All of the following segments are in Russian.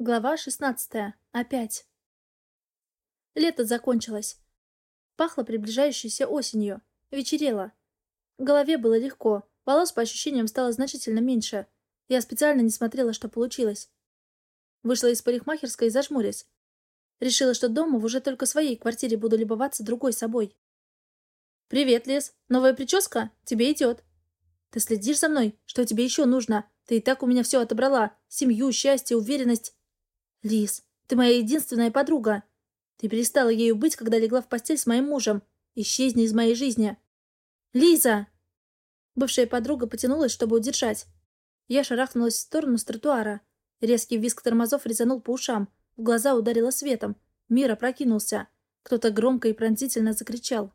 Глава 16. Опять. Лето закончилось. Пахло приближающейся осенью. Вечерело. В голове было легко. Волос по ощущениям стало значительно меньше. Я специально не смотрела, что получилось. Вышла из парикмахерской и зажмурясь. Решила, что дома в уже только своей квартире буду любоваться другой собой. «Привет, Лес. Новая прическа? Тебе идет». «Ты следишь за мной? Что тебе еще нужно? Ты и так у меня все отобрала. Семью, счастье, уверенность. «Лис, ты моя единственная подруга. Ты перестала ею быть, когда легла в постель с моим мужем. Исчезни из моей жизни». «Лиза!» Бывшая подруга потянулась, чтобы удержать. Я шарахнулась в сторону с тротуара. Резкий визг тормозов резанул по ушам. В глаза ударило светом. Мир опрокинулся. Кто-то громко и пронзительно закричал.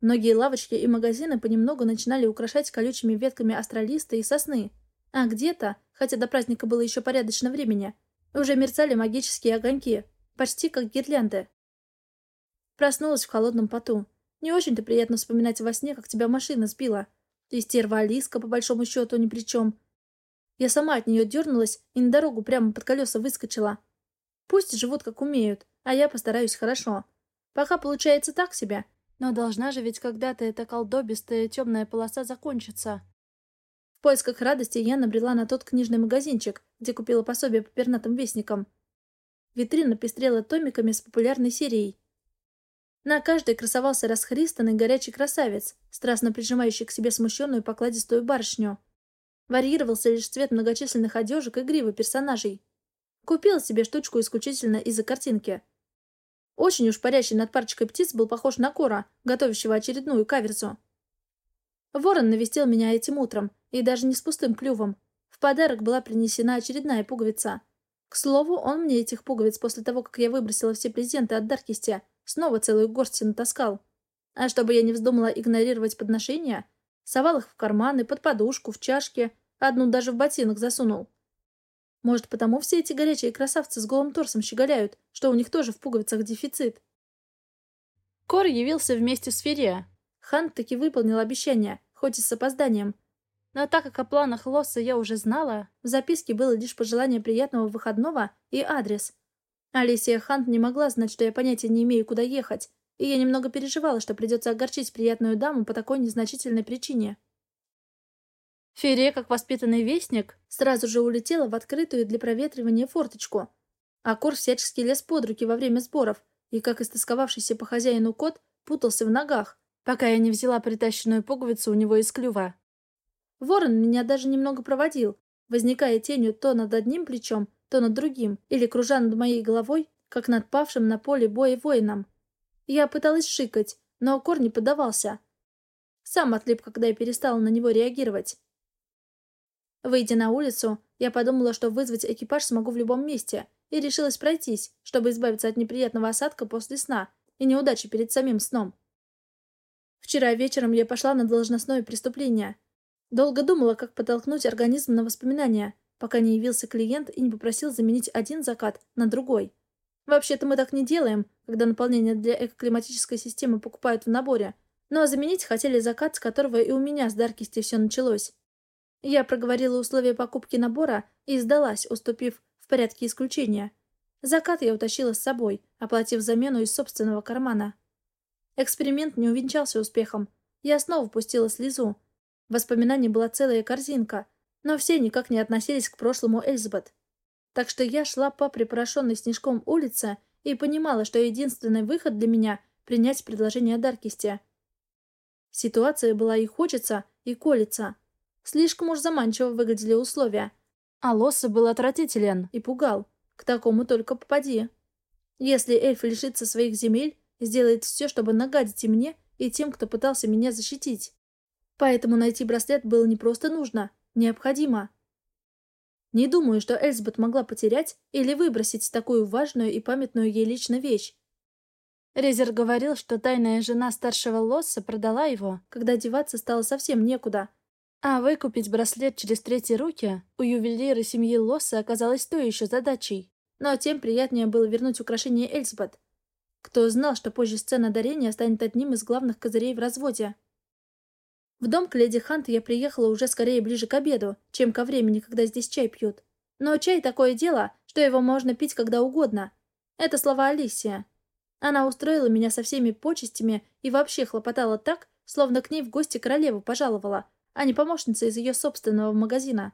Многие лавочки и магазины понемногу начинали украшать колючими ветками астролиста и сосны. А где-то, хотя до праздника было еще порядочно времени, уже мерцали магические огоньки, почти как гирлянды. Проснулась в холодном поту. Не очень-то приятно вспоминать во сне, как тебя машина сбила. И стерва Алиска, по большому счету, ни при чем. Я сама от нее дернулась и на дорогу прямо под колеса выскочила. Пусть живут как умеют, а я постараюсь хорошо. Пока получается так себе, но должна же ведь когда-то эта колдобистая темная полоса закончиться. Поисках радости я набрела на тот книжный магазинчик, где купила пособие по пернатым вестникам. Витрина пестрела томиками с популярной серией. На каждой красовался расхристанный горячий красавец, страстно прижимающий к себе смущенную покладистую барышню. Варьировался лишь цвет многочисленных одежек и гривы персонажей. Купила себе штучку исключительно из-за картинки. Очень уж парящий над парочкой птиц был похож на кора, готовящего очередную каверзу. Ворон навестил меня этим утром, и даже не с пустым клювом. В подарок была принесена очередная пуговица. К слову, он мне этих пуговиц после того, как я выбросила все презенты от Даркисти, снова целую горсть натаскал. А чтобы я не вздумала игнорировать подношения, совал их в карманы, под подушку, в чашки, одну даже в ботинок засунул. Может, потому все эти горячие красавцы с голым торсом щеголяют, что у них тоже в пуговицах дефицит. Кор явился вместе с Ферия. Хан таки выполнил обещание, хоть и с опозданием. Но так как о планах Лосса я уже знала, в записке было лишь пожелание приятного выходного и адрес. Алисия Хант не могла знать, что я понятия не имею, куда ехать, и я немного переживала, что придется огорчить приятную даму по такой незначительной причине. Ферия, как воспитанный вестник, сразу же улетела в открытую для проветривания форточку. А Кор всячески лез под руки во время сборов, и, как истосковавшийся по хозяину кот, путался в ногах, пока я не взяла притащенную пуговицу у него из клюва. Ворон меня даже немного проводил, возникая тенью то над одним плечом, то над другим, или кружа над моей головой, как над павшим на поле боя воином. Я пыталась шикать, но Кор не поддавался. Сам отлип, когда я перестала на него реагировать. Выйдя на улицу, я подумала, что вызвать экипаж смогу в любом месте, и решилась пройтись, чтобы избавиться от неприятного осадка после сна и неудачи перед самим сном. Вчера вечером я пошла на должностное преступление. Долго думала, как подтолкнуть организм на воспоминания, пока не явился клиент и не попросил заменить один закат на другой. Вообще-то мы так не делаем, когда наполнение для экоклиматической системы покупают в наборе. Но заменить хотели закат, с которого и у меня с Даркисти все началось. Я проговорила условия покупки набора и сдалась, уступив в порядке исключения. Закат я утащила с собой, оплатив замену из собственного кармана. Эксперимент не увенчался успехом. Я снова пустила слезу. Воспоминаний была целая корзинка, но все никак не относились к прошлому Эльзабет. Так что я шла по припорошенной снежком улице и понимала, что единственный выход для меня — принять предложение Даркисти. Ситуация была и хочется, и колется. Слишком уж заманчиво выглядели условия. А Лосса был отвратителен и пугал. К такому только попади. Если эльф лишится своих земель, сделает все, чтобы нагадить и мне, и тем, кто пытался меня защитить. Поэтому найти браслет было не просто нужно, необходимо. Не думаю, что Эльзбет могла потерять или выбросить такую важную и памятную ей лично вещь. Резер говорил, что тайная жена старшего Лосса продала его, когда деваться стало совсем некуда. А выкупить браслет через третьи руки у ювелира семьи Лосса оказалось той еще задачей. Но тем приятнее было вернуть украшение Эльзбет. Кто знал, что позже сцена дарения станет одним из главных козырей в разводе. В дом к леди Хант я приехала уже скорее ближе к обеду, чем ко времени, когда здесь чай пьют. Но чай такое дело, что его можно пить когда угодно. Это слова Алисия. Она устроила меня со всеми почестями и вообще хлопотала так, словно к ней в гости королеву пожаловала, а не помощница из ее собственного магазина.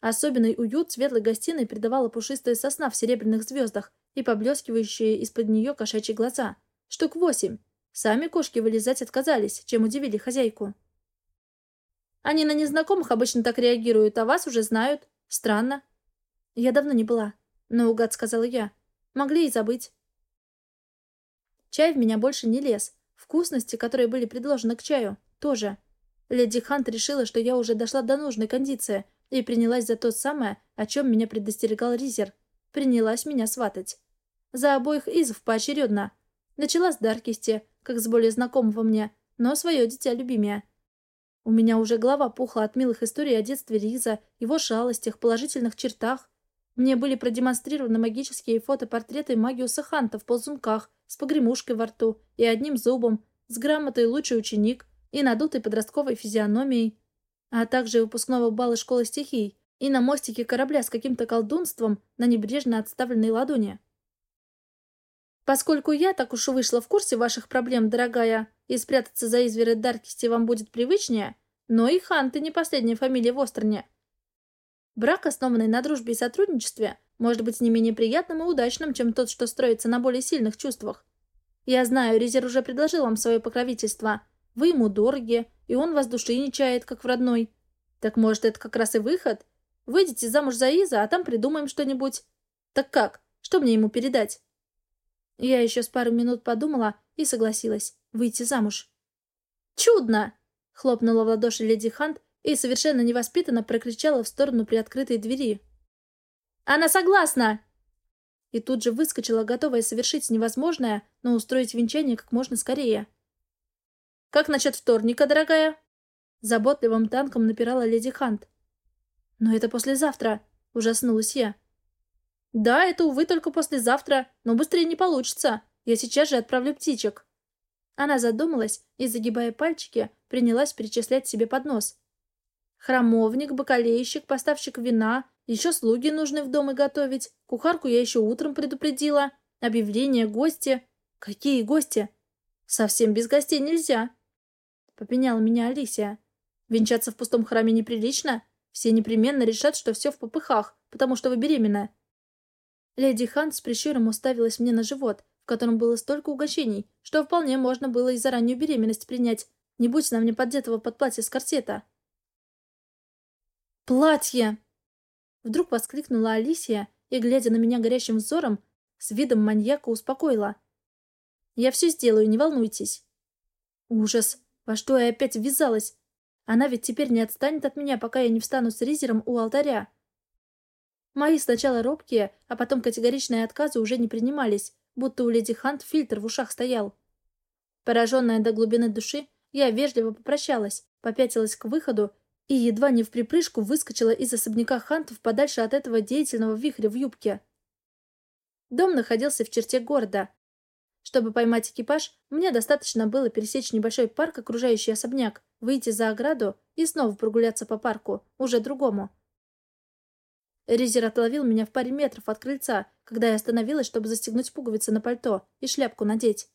Особенный уют светлой гостиной придавала пушистая сосна в серебряных звездах и поблескивающие из-под нее кошачьи глаза. Штук восемь. Сами кошки вылезать отказались, чем удивили хозяйку. Они на незнакомых обычно так реагируют, а вас уже знают. Странно. Я давно не была. Наугад сказала я. Могли и забыть. Чай в меня больше не лез. Вкусности, которые были предложены к чаю, тоже. Леди Хант решила, что я уже дошла до нужной кондиции и принялась за то самое, о чем меня предостерегал Ризер. Принялась меня сватать. За обоих изов поочередно. Начала с Даркисти, как с более знакомого мне, но свое дитя любимее. У меня уже голова пухла от милых историй о детстве Риза, его шалостях, положительных чертах. Мне были продемонстрированы магические фотопортреты Магиуса Ханта в ползунках, с погремушкой во рту и одним зубом, с грамотой «Лучший ученик» и надутой подростковой физиономией, а также выпускного бала школы стихий и на мостике корабля с каким-то колдунством на небрежно отставленной ладони. Поскольку я так уж вышла в курсе ваших проблем, дорогая, и спрятаться за изверы Даркисти вам будет привычнее, но и Ханты не последняя фамилия в Остроне. Брак, основанный на дружбе и сотрудничестве, может быть не менее приятным и удачным, чем тот, что строится на более сильных чувствах. Я знаю, Резер уже предложил вам свое покровительство. Вы ему дороги, и он вас души не чает, как в родной. Так может, это как раз и выход? Выйдите замуж за Иза, а там придумаем что-нибудь. Так как? Что мне ему передать? Я еще с пару минут подумала и согласилась выйти замуж. «Чудно!» — хлопнула в ладоши леди Хант и совершенно невоспитанно прокричала в сторону приоткрытой двери. «Она согласна!» И тут же выскочила, готовая совершить невозможное, но устроить венчание как можно скорее. «Как насчет вторника, дорогая?» Заботливым танком напирала леди Хант. «Но это послезавтра», — ужаснулась я. «Да, это, увы, только послезавтра, но быстрее не получится. Я сейчас же отправлю птичек». Она задумалась и, загибая пальчики, принялась перечислять себе под нос. Храмовник, бакалейщик, поставщик вина, еще слуги нужны в дом и готовить, кухарку я еще утром предупредила, объявление, гости. Какие гости? Совсем без гостей нельзя. Попеняла меня Алисия. Венчаться в пустом храме неприлично. Все непременно решат, что все в попыхах, потому что вы беременна. Леди Хан с прищуром уставилась мне на живот, в котором было столько угощений, что вполне можно было и за раннюю беременность принять, не будь на мне поддетого под платье с корсета. «Платье!» Вдруг воскликнула Алисия и, глядя на меня горящим взором, с видом маньяка успокоила. «Я все сделаю, не волнуйтесь». Ужас! Во что я опять ввязалась? Она ведь теперь не отстанет от меня, пока я не встану с Ризером у алтаря. Мои сначала робкие, а потом категоричные отказы уже не принимались, будто у леди Хант фильтр в ушах стоял. Пораженная до глубины души, я вежливо попрощалась, попятилась к выходу и едва не в припрыжку выскочила из особняка Хантов подальше от этого деятельного вихря в юбке. Дом находился в черте города. Чтобы поймать экипаж, мне достаточно было пересечь небольшой парк, окружающий особняк, выйти за ограду и снова прогуляться по парку, уже другому. Ризер отловил меня в паре метров от крыльца, когда я остановилась, чтобы застегнуть пуговицы на пальто и шляпку надеть.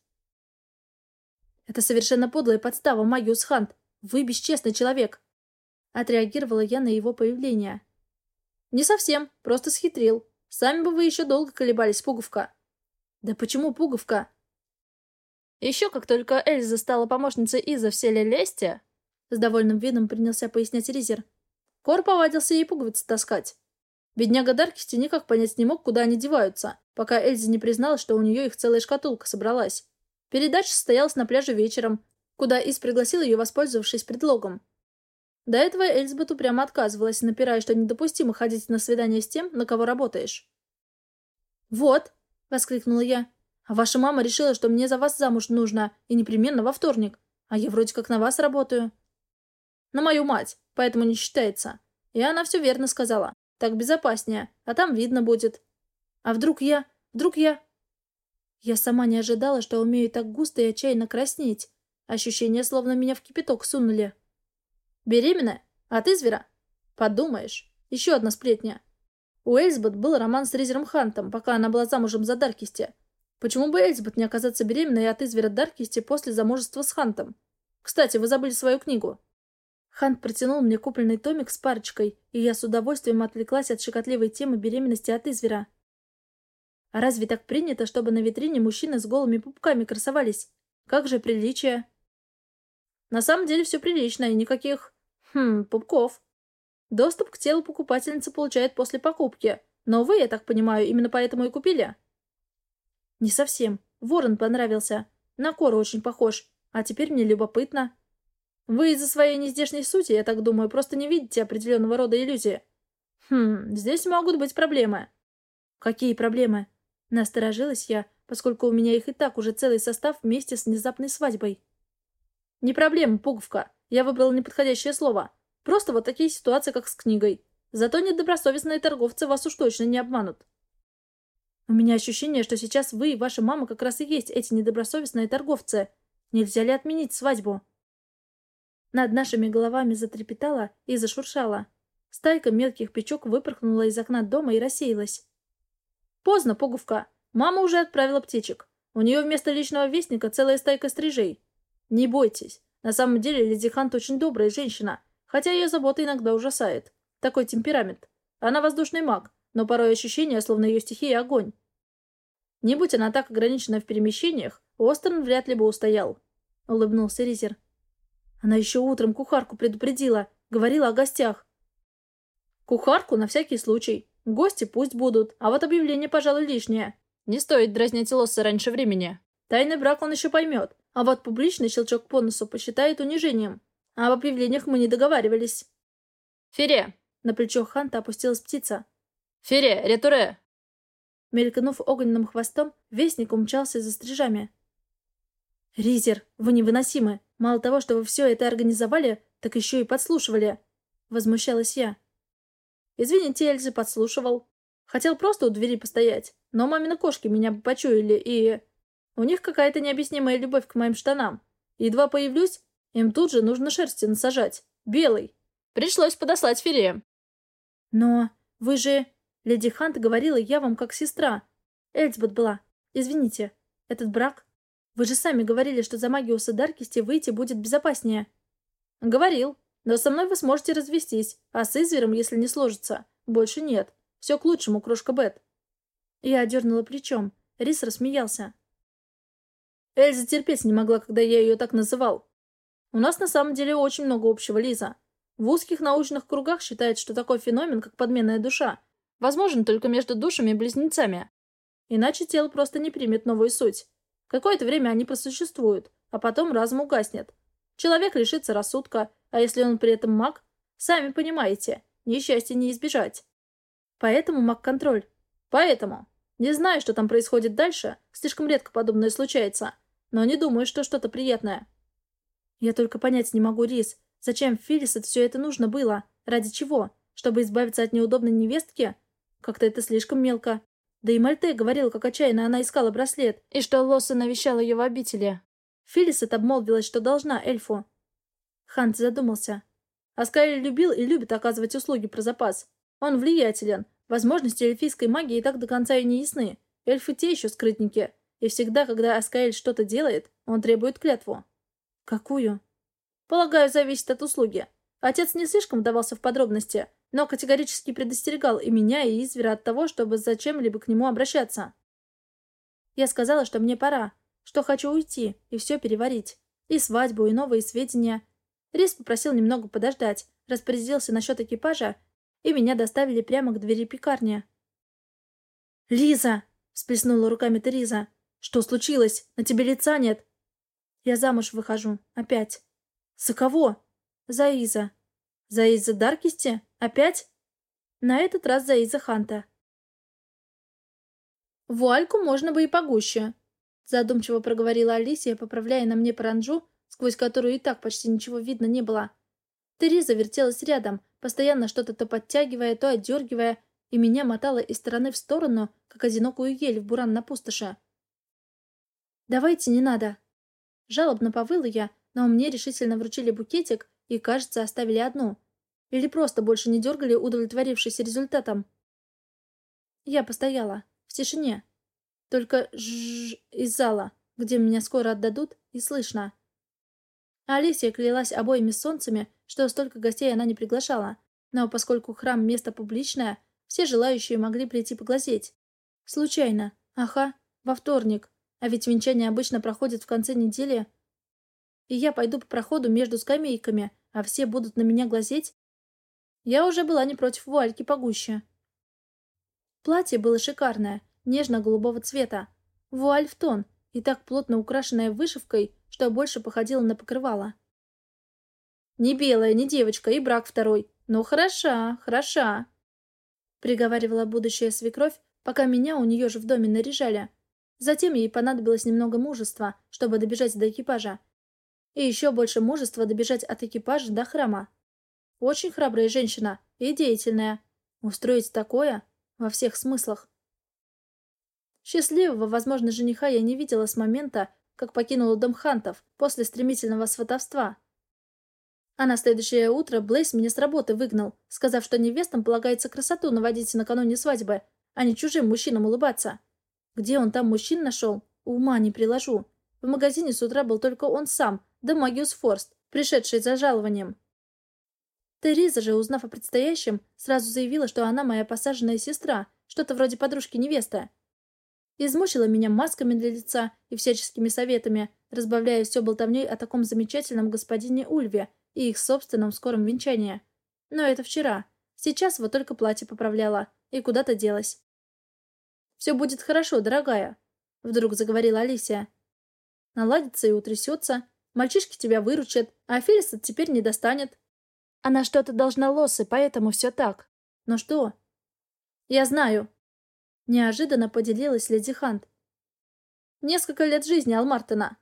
«Это совершенно подлая подстава, Магиус Хант. Вы бесчестный человек!» Отреагировала я на его появление. «Не совсем, просто схитрил. Сами бы вы еще долго колебались, пуговка». «Да почему пуговка?» Еще как только Эльза стала помощницей Иза в селе Лесте, с довольным видом принялся пояснять Ризер, Кор повадился ей пуговицы таскать. Бедняга Даркисти никак понять не мог, куда они деваются, пока Эльза не признала, что у нее их целая шкатулка собралась. Передача состоялась на пляже вечером, куда Из пригласил ее, воспользовавшись предлогом. До этого Эльзбет упрямо отказывалась, напирая, что недопустимо ходить на свидание с тем, на кого работаешь. «Вот!» — воскликнула я. «А ваша мама решила, что мне за вас замуж нужно, и непременно во вторник. А я вроде как на вас работаю». «На мою мать, поэтому не считается». И она все верно сказала. Так безопаснее, а там видно будет. А вдруг я... Вдруг я... Я сама не ожидала, что умею так густо и отчаянно краснеть. Ощущение, словно меня в кипяток сунули. Беременна? А ты звера? Подумаешь. Еще одна сплетня. У Эльзбет был роман с Ризером Хантом, пока она была замужем за Даркисти. Почему бы Эльзбет не оказаться беременной от извера Даркисти после замужества с Хантом? Кстати, вы забыли свою книгу. Хант протянул мне купленный томик с парочкой, и я с удовольствием отвлеклась от щекотливой темы беременности от извера. А разве так принято, чтобы на витрине мужчины с голыми пупками красовались? Как же приличие? На самом деле все прилично, и никаких... Хм, пупков. Доступ к телу покупательница получает после покупки. Но вы, я так понимаю, именно поэтому и купили? Не совсем. Ворон понравился. На Кору очень похож. А теперь мне любопытно. Вы из-за своей нездешней сути, я так думаю, просто не видите определенного рода иллюзии. Хм, здесь могут быть проблемы. Какие проблемы? Насторожилась я, поскольку у меня их и так уже целый состав вместе с внезапной свадьбой. Не проблема, пуговка. Я выбрала неподходящее слово. Просто вот такие ситуации, как с книгой. Зато недобросовестные торговцы вас уж точно не обманут. У меня ощущение, что сейчас вы и ваша мама как раз и есть эти недобросовестные торговцы. Нельзя ли отменить свадьбу? Над нашими головами затрепетала и зашуршала. Стайка мелких печок выпорхнула из окна дома и рассеялась. Поздно, пуговка. Мама уже отправила птичек. У нее вместо личного вестника целая стайка стрижей. Не бойтесь. На самом деле Леди Хант очень добрая женщина, хотя ее забота иногда ужасает. Такой темперамент. Она воздушный маг, но порой ощущение, словно ее стихия огонь. Не будь она так ограничена в перемещениях, Остерн вряд ли бы устоял. Улыбнулся Ризер. Она еще утром кухарку предупредила, говорила о гостях. Кухарку на всякий случай. Гости пусть будут, а вот объявление, пожалуй, лишнее. Не стоит дразнить Лосса раньше времени. Тайный брак он еще поймет, а вот публичный щелчок по носу посчитает унижением. А об объявлениях мы не договаривались. «Фере!» — на плечо Ханта опустилась птица. «Фере! Ретуре!» Мелькнув огненным хвостом, вестник умчался за стрижами. «Ризер, вы невыносимы! Мало того, что вы все это организовали, так еще и подслушивали!» Возмущалась я. «Извините, Эльзы, подслушивал. Хотел просто у двери постоять, но мамины кошки меня почуяли, и...» У них какая-то необъяснимая любовь к моим штанам. Едва появлюсь, им тут же нужно шерсти насажать. Белый. Пришлось подослать Фире. Но вы же... Леди Хант говорила, я вам как сестра. Эльзбет была. Извините. Этот брак вы же сами говорили, что за Магиуса Даркисти выйти будет безопаснее. Говорил. Но со мной вы сможете развестись, а с Извером, если не сложится, больше нет. Все к лучшему, крошка Бет. Я дернула плечом. Рис рассмеялся. Эльза терпеть не могла, когда я ее так называл. У нас на самом деле очень много общего, Лиза. В узких научных кругах считают, что такой феномен, как подменная душа, возможен только между душами-близнецами. Иначе тело просто не примет новую суть. Какое-то время они просуществуют, а потом разум угаснет. Человек лишится рассудка, а если он при этом маг, сами понимаете, несчастья не избежать. Поэтому маг-контроль. Поэтому. Не знаю, что там происходит дальше, слишком редко подобное случается, но не думаю, что что-то приятное. Я только понять не могу, Рис, зачем Филлисет все это нужно было? Ради чего? Чтобы избавиться от неудобной невестки? Как-то это слишком мелко. Да и Мальте говорил, как отчаянно она искала браслет, и что Лосса навещала ее в обители. Филлисет обмолвилась, что должна эльфу. Хант задумался. Аскайль любил и любит оказывать услуги про запас. Он влиятелен. Возможности эльфийской магии и так до конца и не ясны. Эльфы те еще скрытники. И всегда, когда Аскайль что-то делает, он требует клятву. Какую? Полагаю, зависит от услуги. Отец не слишком вдавался в подробности, но категорически предостерегал и меня, и Извера от того, чтобы зачем-либо к нему обращаться. Я сказала, что мне пора, что хочу уйти и все переварить. И свадьбу, и новые сведения. Рис попросил немного подождать, распорядился насчет экипажа, и меня доставили прямо к двери пекарни. «Лиза!» — всплеснула руками Тереза. «Что случилось? На тебе лица нет!» «Я замуж выхожу. Опять». «За кого?» «За Иза». «За Иза Даркисти?» Опять? На этот раз за Иза Ханта. Вуальку можно бы и погуще. Задумчиво проговорила Алисия, поправляя на мне паранджу, сквозь которую и так почти ничего видно не было. Тереза вертелась рядом, постоянно что-то то подтягивая, то отдергивая, и меня мотала из стороны в сторону, как одинокую ель в буран на пустоши. «Давайте не надо!» Жалобно повыла я, но мне решительно вручили букетик и, кажется, оставили одну. Или просто больше не дергали, удовлетворившись результатом? Я постояла. В тишине. Только жжж из зала, где меня скоро отдадут, и слышно. Алисия клялась обоими солнцами, что столько гостей она не приглашала. Но поскольку храм — место публичное, все желающие могли прийти поглазеть. Случайно. Ага, во вторник. А ведь венчание обычно проходит в конце недели. И я пойду по проходу между скамейками, а все будут на меня глазеть. Я уже была не против вуальки погуще. Платье было шикарное, нежно-голубого цвета. Вуаль в тон и так плотно украшенная вышивкой, что больше походило на покрывало. «Не белая, не девочка, и брак второй. Но хороша, хороша», — приговаривала будущая свекровь, пока меня у нее же в доме наряжали. Затем ей понадобилось немного мужества, чтобы добежать до экипажа. И еще больше мужества добежать от экипажа до храма. Очень храбрая женщина и деятельная. Устроить такое во всех смыслах. Счастливого, возможно, жениха я не видела с момента, как покинула дом Хантов после стремительного сватовства. А на следующее утро Блейс меня с работы выгнал, сказав, что невестам полагается красоту наводить накануне свадьбы, а не чужим мужчинам улыбаться. Где он там мужчин нашел? Ума не приложу. В магазине с утра был только он сам, да Магиус Форст, пришедший за жалованием. Тереза же, узнав о предстоящем, сразу заявила, что она моя посаженная сестра, что-то вроде подружки-невесты. Измучила меня масками для лица и всяческими советами, разбавляя все болтовней о таком замечательном господине Ульве и их собственном скором венчании. Но это вчера. Сейчас вот только платье поправляла и куда-то делась. «Все будет хорошо, дорогая», — вдруг заговорила Алисия. «Наладится и утрясется. Мальчишки тебя выручат, а Фелиса теперь не достанет. Она что-то должна лосы, поэтому все так. Но что?» «Я знаю», Неожиданно поделилась леди Хант. «Несколько лет жизни Алмартона».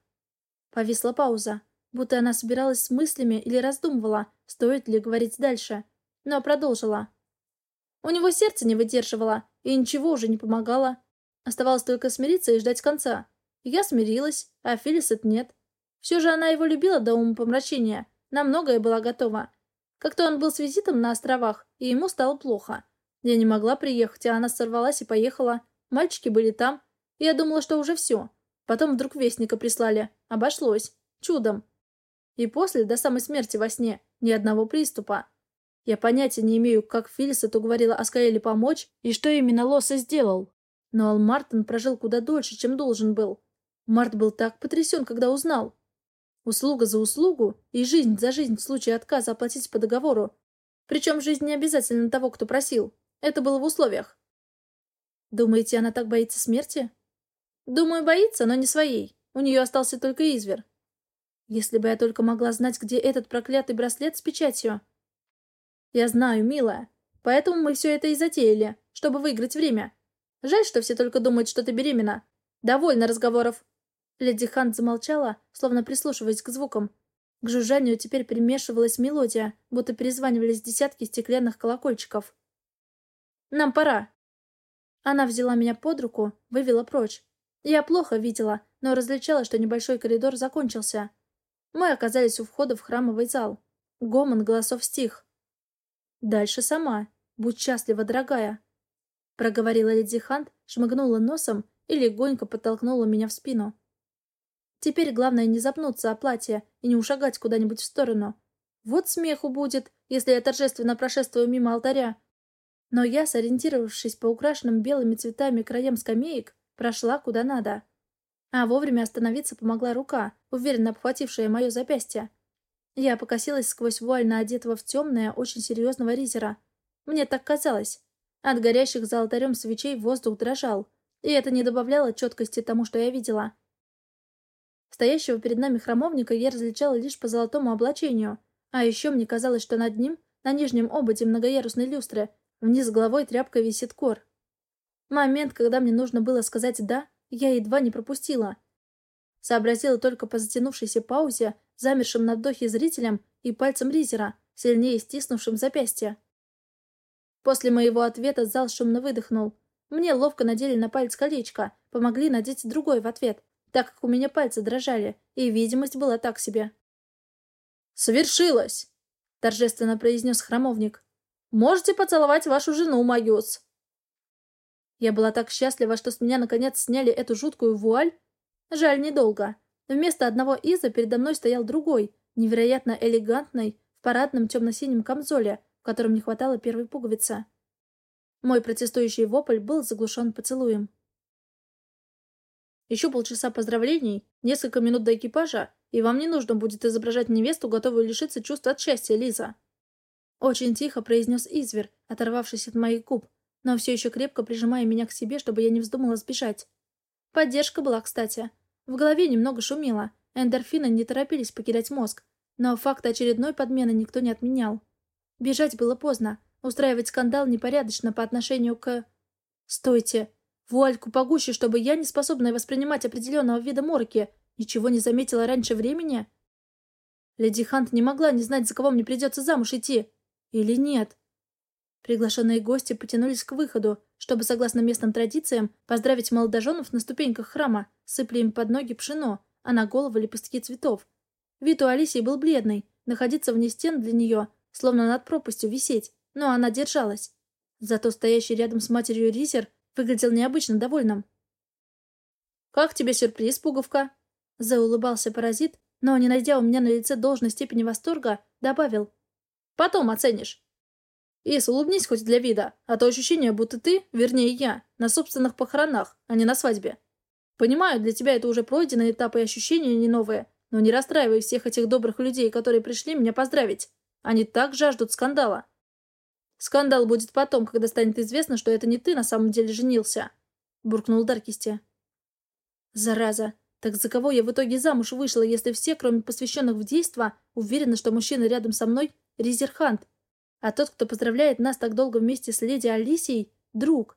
Повисла пауза, будто она собиралась с мыслями или раздумывала, стоит ли говорить дальше, но продолжила. У него сердце не выдерживало, и ничего уже не помогало. Оставалось только смириться и ждать конца. Я смирилась, а Филисет нет. Все же она его любила до умопомрачения, на многое была готова. Как-то он был с визитом на островах, и ему стало плохо. Я не могла приехать, а она сорвалась и поехала. Мальчики были там. И я думала, что уже все. Потом вдруг вестника прислали. Обошлось. Чудом. И после, до самой смерти во сне, ни одного приступа. Я понятия не имею, как Филлисет уговорила Аскаэле помочь и что именно Лосса сделал. Но Ал Мартин прожил куда дольше, чем должен был. Март был так потрясен, когда узнал. Услуга за услугу и жизнь за жизнь в случае отказа оплатить по договору. Причем жизнь не обязательно того, кто просил. Это было в условиях. Думаете, она так боится смерти? Думаю, боится, но не своей. У нее остался только извер. Если бы я только могла знать, где этот проклятый браслет с печатью. Я знаю, милая. Поэтому мы все это и затеяли, чтобы выиграть время. Жаль, что все только думают, что ты беременна. Довольно разговоров. Леди Хант замолчала, словно прислушиваясь к звукам. К жужжанию теперь примешивалась мелодия, будто перезванивались десятки стеклянных колокольчиков. Нам пора!» Она взяла меня под руку, вывела прочь. Я плохо видела, но различала, что небольшой коридор закончился. Мы оказались у входа в храмовый зал. Гомон голосов стих. «Дальше сама. Будь счастлива, дорогая!» Проговорила леди Хант, шмыгнула носом и легонько подтолкнула меня в спину. Теперь главное не запнуться о платье и не ушагать куда-нибудь в сторону. Вот смеху будет, если я торжественно прошествую мимо алтаря, но я, сориентировавшись по украшенным белыми цветами краям скамеек, прошла куда надо. А вовремя остановиться помогла рука, уверенно обхватившая мое запястье. Я покосилась сквозь вуаль на одетого в темное, очень серьезного ризера. Мне так казалось. От горящих за алтарем свечей воздух дрожал, и это не добавляло четкости тому, что я видела. Стоящего перед нами храмовника я различала лишь по золотому облачению, а еще мне казалось, что над ним, на нижнем ободе многоярусной люстры, Вниз головой тряпка висит кор. Момент, когда мне нужно было сказать «да», я едва не пропустила. Сообразила только по затянувшейся паузе, замершим на вдохе зрителям и пальцем Ризера, сильнее стиснувшим запястье. После моего ответа зал шумно выдохнул. Мне ловко надели на палец колечко, помогли надеть другой в ответ, так как у меня пальцы дрожали, и видимость была так себе. «Свершилось!» — торжественно произнес храмовник. Можете поцеловать вашу жену, Магиус!» Я была так счастлива, что с меня наконец сняли эту жуткую вуаль. Жаль, недолго. Вместо одного Иза передо мной стоял другой, невероятно элегантный, в парадном темно-синем камзоле, в котором не хватало первой пуговицы. Мой протестующий вопль был заглушен поцелуем. Еще полчаса поздравлений, несколько минут до экипажа, и вам не нужно будет изображать невесту, готовую лишиться чувств от счастья, Лиза. Очень тихо произнес Извер, оторвавшись от моих губ, но все еще крепко прижимая меня к себе, чтобы я не вздумала сбежать. Поддержка была, кстати. В голове немного шумело, эндорфины не торопились покидать мозг, но факт очередной подмены никто не отменял. Бежать было поздно, устраивать скандал непорядочно по отношению к... Стойте! Вуальку погуще, чтобы я, не способная воспринимать определенного вида морки, ничего не заметила раньше времени? Леди Хант не могла не знать, за кого мне придется замуж идти. Или нет? Приглашенные гости потянулись к выходу, чтобы, согласно местным традициям, поздравить молодоженов на ступеньках храма, сыпли им под ноги пшено, а на голову лепестки цветов. Вид у Алисии был бледный, находиться вне стен для нее, словно над пропастью висеть, но она держалась. Зато стоящий рядом с матерью Ризер выглядел необычно довольным. «Как тебе сюрприз, пуговка?» Заулыбался паразит, но, не найдя у меня на лице должной степени восторга, добавил. «Потом оценишь». Ис, улыбнись хоть для вида, а то ощущение, будто ты, вернее я, на собственных похоронах, а не на свадьбе. Понимаю, для тебя это уже пройденные этапы и ощущения не новые, но не расстраивай всех этих добрых людей, которые пришли меня поздравить. Они так жаждут скандала. Скандал будет потом, когда станет известно, что это не ты на самом деле женился. Буркнул Даркисти. Зараза. Так за кого я в итоге замуж вышла, если все, кроме посвященных в действо, уверены, что мужчина рядом со мной — Резерхант, а тот, кто поздравляет нас так долго вместе с леди Алисией, — друг.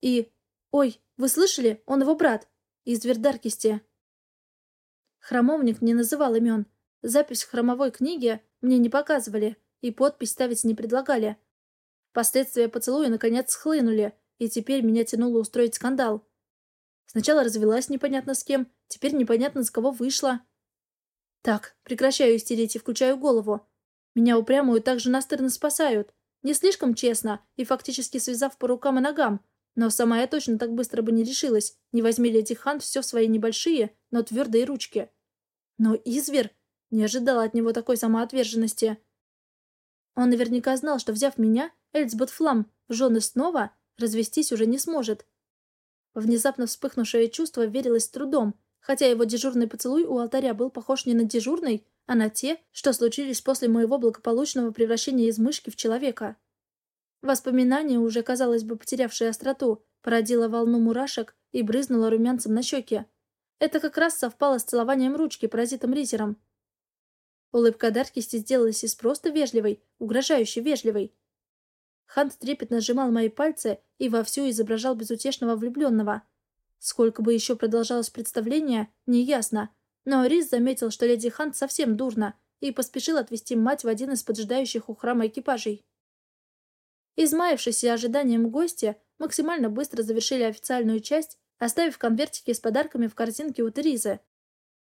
И... Ой, вы слышали? Он его брат. Из Вердаркисти. Храмовник не называл имен. Запись в хромовой книге мне не показывали, и подпись ставить не предлагали. Последствия поцелуя наконец схлынули, и теперь меня тянуло устроить скандал. Сначала развелась непонятно с кем, теперь непонятно с кого вышла. Так, прекращаю истерить и включаю голову. Меня упрямую также настырно спасают. Не слишком честно и фактически связав по рукам и ногам. Но сама я точно так быстро бы не решилась. Не возьми леди Хан все в свои небольшие, но твердые ручки. Но Извер не ожидала от него такой самоотверженности. Он наверняка знал, что, взяв меня, Эльцбет Флам жены снова, развестись уже не сможет. Внезапно вспыхнувшее чувство верилось трудом, хотя его дежурный поцелуй у алтаря был похож не на дежурный, а на те, что случились после моего благополучного превращения из мышки в человека. Воспоминание, уже, казалось бы, потерявшее остроту, породило волну мурашек и брызнуло румянцем на щеке. Это как раз совпало с целованием ручки паразитом Ризером. Улыбка Даркисти сделалась из просто вежливой, угрожающе вежливой. Хант трепетно сжимал мои пальцы и вовсю изображал безутешного влюбленного. Сколько бы еще продолжалось представление, неясно, но Рис заметил, что леди Хант совсем дурно, и поспешил отвезти мать в один из поджидающих у храма экипажей. Измаявшись ожиданием гостя, максимально быстро завершили официальную часть, оставив конвертики с подарками в корзинке у Терезы.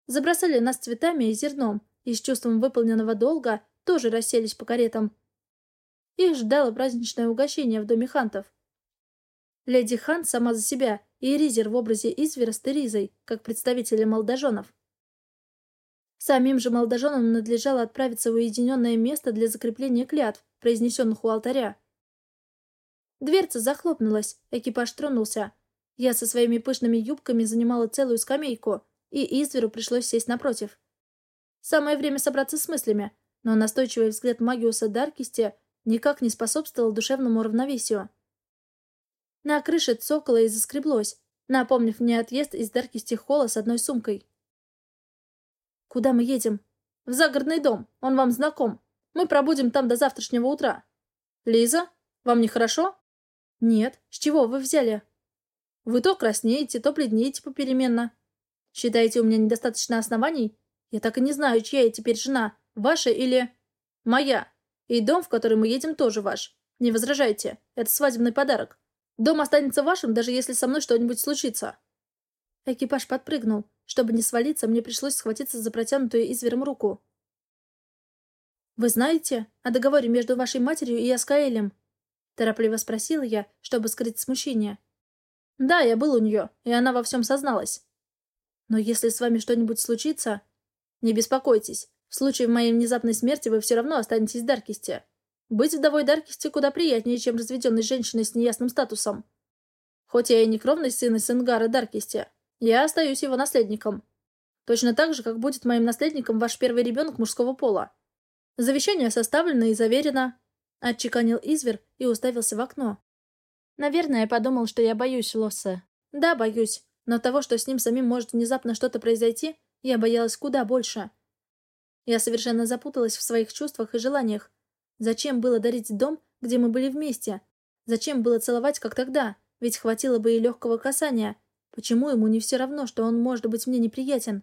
Забросали нас цветами и зерном, и с чувством выполненного долга тоже расселись по каретам. Их ждало праздничное угощение в доме Хантов. Леди Хант сама за себя и Ризер в образе Извера с Терезой, как представители молодоженов. Самим же молодоженам надлежало отправиться в уединенное место для закрепления клятв, произнесенных у алтаря. Дверца захлопнулась, экипаж тронулся. Я со своими пышными юбками занимала целую скамейку, и Изверу пришлось сесть напротив. Самое время собраться с мыслями, но настойчивый взгляд Магиуса Даркисти никак не способствовал душевному равновесию. На крыше цоколо и заскреблось, напомнив мне отъезд из Даркисти холла с одной сумкой. «Куда мы едем?» «В загородный дом. Он вам знаком. Мы пробудем там до завтрашнего утра». «Лиза, вам нехорошо?» «Нет. С чего вы взяли?» «Вы то краснеете, то бледнеете попеременно. Считаете, у меня недостаточно оснований? Я так и не знаю, чья я теперь жена. Ваша или...» «Моя. И дом, в который мы едем, тоже ваш. Не возражайте. Это свадебный подарок. Дом останется вашим, даже если со мной что-нибудь случится». Экипаж подпрыгнул. Чтобы не свалиться, мне пришлось схватиться за протянутую извером руку. «Вы знаете о договоре между вашей матерью и Аскаэлем?» Торопливо спросила я, чтобы скрыть смущение. Да, я был у нее, и она во всем созналась. Но если с вами что-нибудь случится... Не беспокойтесь. В случае моей внезапной смерти вы все равно останетесь в Даркисте. Быть вдовой Даркисте куда приятнее, чем разведенной женщиной с неясным статусом. Хоть я и не кровный сын из Ингара Даркисте, я остаюсь его наследником. Точно так же, как будет моим наследником ваш первый ребенок мужского пола. Завещание составлено и заверено. Отчеканил Извер и уставился в окно. Наверное, подумал, что я боюсь Лосса. Да, боюсь. Но того, что с ним самим может внезапно что-то произойти, я боялась куда больше. Я совершенно запуталась в своих чувствах и желаниях. Зачем было дарить дом, где мы были вместе? Зачем было целовать, как тогда? Ведь хватило бы и легкого касания. Почему ему не все равно, что он может быть мне неприятен?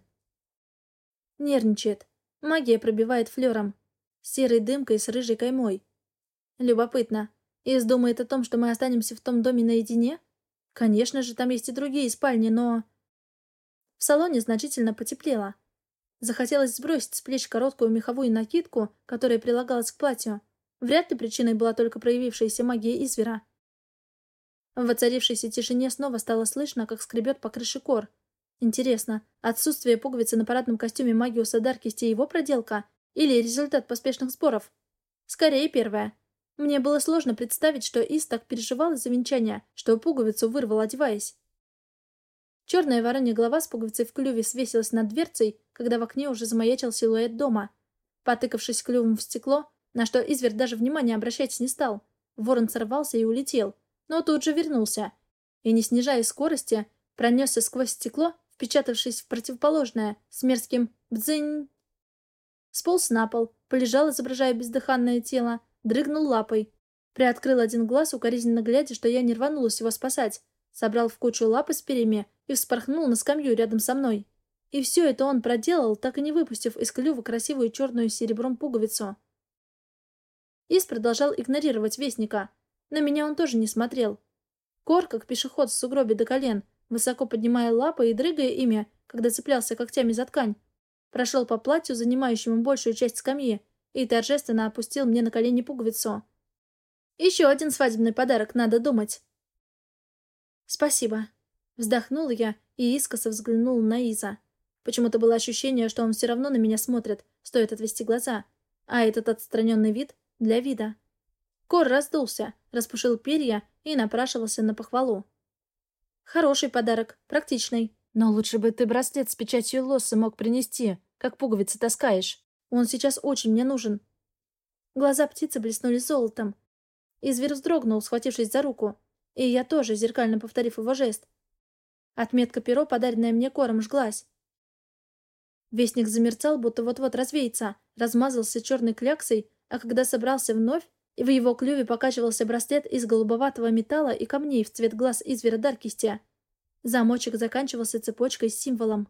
Нервничает. Магия пробивает флером. Серой дымкой с рыжей каймой. Любопытно. Ис думает о том, что мы останемся в том доме наедине? Конечно же, там есть и другие спальни, но... В салоне значительно потеплело. Захотелось сбросить с плеч короткую меховую накидку, которая прилагалась к платью. Вряд ли причиной была только проявившаяся магия извера. В воцарившейся тишине снова стало слышно, как скребет по крыше кор. Интересно, отсутствие пуговицы на парадном костюме Магиуса Даркисти его проделка или результат поспешных сборов? Скорее первое. Мне было сложно представить, что Ис так переживал из-за венчания, что пуговицу вырвал, одеваясь. Черная воронья голова с пуговицей в клюве свесилась над дверцей, когда в окне уже замаячил силуэт дома. Потыкавшись клювом в стекло, на что изверт даже внимания обращать не стал, ворон сорвался и улетел, но тут же вернулся. И, не снижая скорости, пронесся сквозь стекло, впечатавшись в противоположное, с мерзким «бдзынь». Сполз на пол, полежал, изображая бездыханное тело, дрыгнул лапой. Приоткрыл один глаз, укоризненно глядя, что я не рванулась его спасать. Собрал в кучу лапы с перьями и вспорхнул на скамью рядом со мной. И все это он проделал, так и не выпустив из клюва красивую черную серебром пуговицу. Ис продолжал игнорировать вестника. На меня он тоже не смотрел. Кор, как пешеход в сугробе до колен, высоко поднимая лапы и дрыгая ими, когда цеплялся когтями за ткань, прошел по платью, занимающему большую часть скамьи, и торжественно опустил мне на колени пуговицу. Еще один свадебный подарок, надо думать. Спасибо. Вздохнула я и искоса взглянула на Иза. Почему-то было ощущение, что он все равно на меня смотрит, стоит отвести глаза. А этот отстраненный вид для вида. Кор раздулся, распушил перья и напрашивался на похвалу. Хороший подарок, практичный. Но лучше бы ты браслет с печатью лосса мог принести, как пуговицы таскаешь. Он сейчас очень мне нужен. Глаза птицы блеснули золотом. И зверь вздрогнул, схватившись за руку. И я тоже, зеркально повторив его жест. Отметка перо, подаренная мне кором, жглась. Вестник замерцал, будто вот-вот развеется, размазался черной кляксой, а когда собрался вновь, и в его клюве покачивался браслет из голубоватого металла и камней в цвет глаз извера Даркистия. Замочек заканчивался цепочкой с символом.